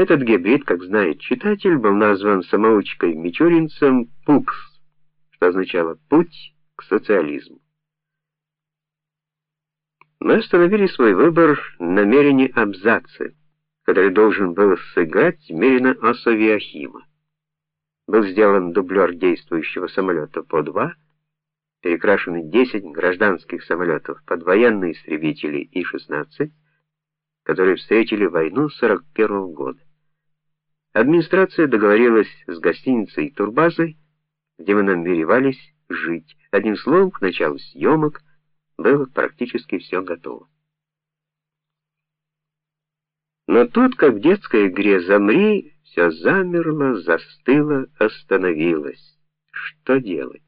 Этот гибрид, как знает читатель, был назван самоучкой-мичуринцем Пукс, что означало «путь к социализму». Мы остановили свой выбор на мерении абзаца, который должен был сыграть мерено Осавиахима. Был сделан дублер действующего самолета по-2, перекрашены 10 гражданских самолетов под военные истребители И-16, которые встретили войну 41 -го года. Администрация договорилась с гостиницей Турбазой, где мы намеревались жить. Одним словом, к началу съемок было практически все готово. Но тут, как в детской игре «Замри», все замерло, застыло, остановилось. Что делать?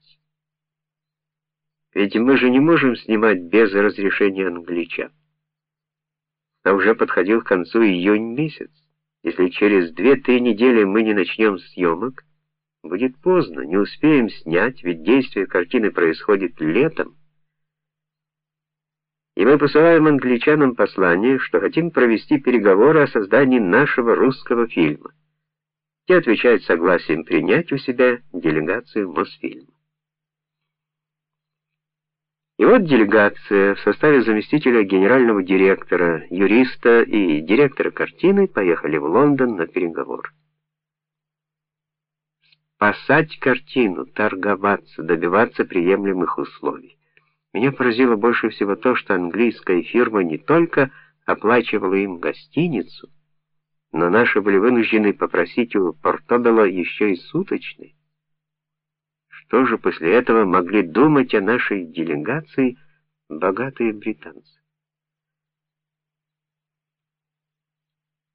Ведь мы же не можем снимать без разрешения англичан. А уже подходил к концу июнь месяц. Если через две-три недели мы не начнем съемок, будет поздно, не успеем снять, ведь действие картины происходит летом. И мы посылаем англичанам послание, что хотим провести переговоры о создании нашего русского фильма. Те отвечают согласием принять у себя делегацию Мосфильма. И вот делегация в составе заместителя генерального директора, юриста и директора картины поехали в Лондон на переговоры. Спасать картину, торговаться, добиваться приемлемых условий. Меня поразило больше всего то, что английская фирма не только оплачивала им гостиницу, но наши были вынуждены попросить у Портобелло еще и суточный. Что же после этого могли думать о нашей делегации богатые британцы?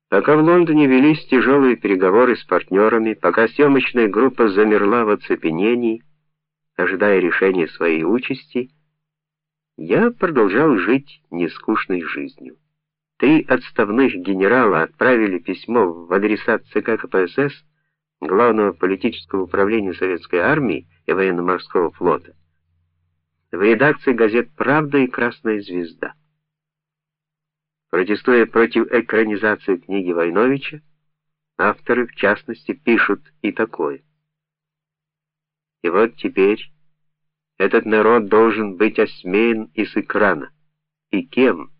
Пока в Лондоне велись тяжелые переговоры с партнерами, пока съемочная группа замерла в оцепенении, ожидая решения своей участи, я продолжал жить нескучной жизнью. Три отставных генерала отправили письмо в адресат ЦК КПСС, Главного политического управления Советской армии, и военно-морского флота, в редакции газет Правда и Красная звезда. Протестуя против экранизации книги Войновича, авторы в частности пишут и такое: И вот теперь этот народ должен быть осмеян и с экрана. И кем?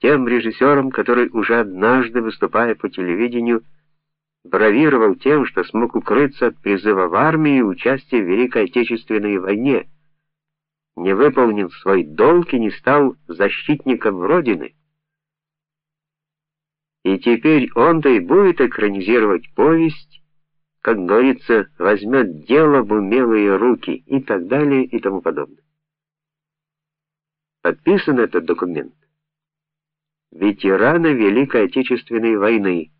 Тем режиссером, который уже однажды, выступая по телевидению, бравировал тем, что смог укрыться от призыва в армию и участия в Великой Отечественной войне, не выполнил свой долг и не стал защитником Родины. И теперь он-то и будет экранизировать повесть, как говорится, возьмет дело в умелые руки и так далее и тому подобное. Подписан этот документ ветераны Великой Отечественной войны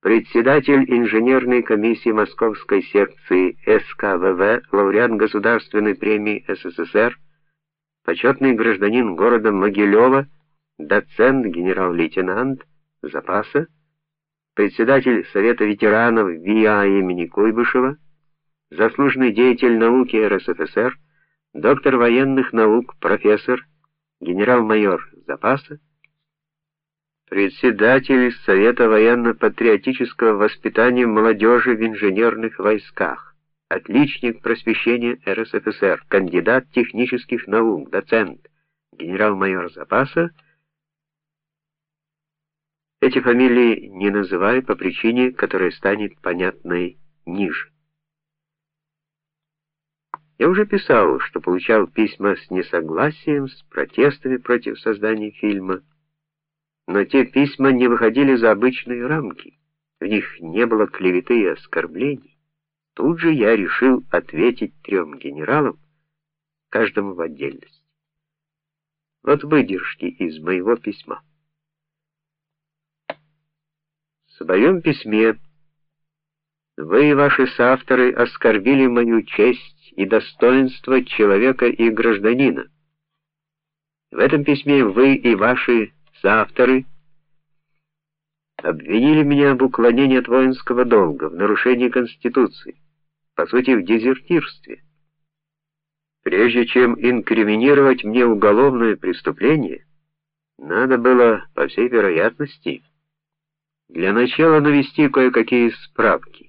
председатель инженерной комиссии Московской секции СКВВ, лауреат Государственной премии СССР, почетный гражданин города Могилева, доцент, генерал-лейтенант запаса, председатель Совета ветеранов ВИА имени Куйбышева, заслуженный деятель науки РСФСР, доктор военных наук, профессор, генерал-майор запаса, председатель Совета военно-патриотического воспитания молодежи в инженерных войсках, отличник просвещения РСФСР, кандидат технических наук, доцент, генерал-майор запаса. Эти фамилии не называю по причине, которая станет понятной ниже. Я уже писал, что получал письма с несогласием, с протестами против создания фильма но те письма не выходили за обычные рамки. В них не было клеветы и оскорблений. Тут же я решил ответить трем генералам, каждому в отдельности. Вот выдержки из моего письма. В своем письме вы и ваши соавторы оскорбили мою честь и достоинство человека и гражданина. В этом письме вы и ваши соавторы обвинили меня в уклонении от воинского долга, в нарушении Конституции, по сути, в дезертирстве. Прежде чем инкриминировать мне уголовное преступление, надо было, по всей вероятности, Для начала навести кое-какие справки.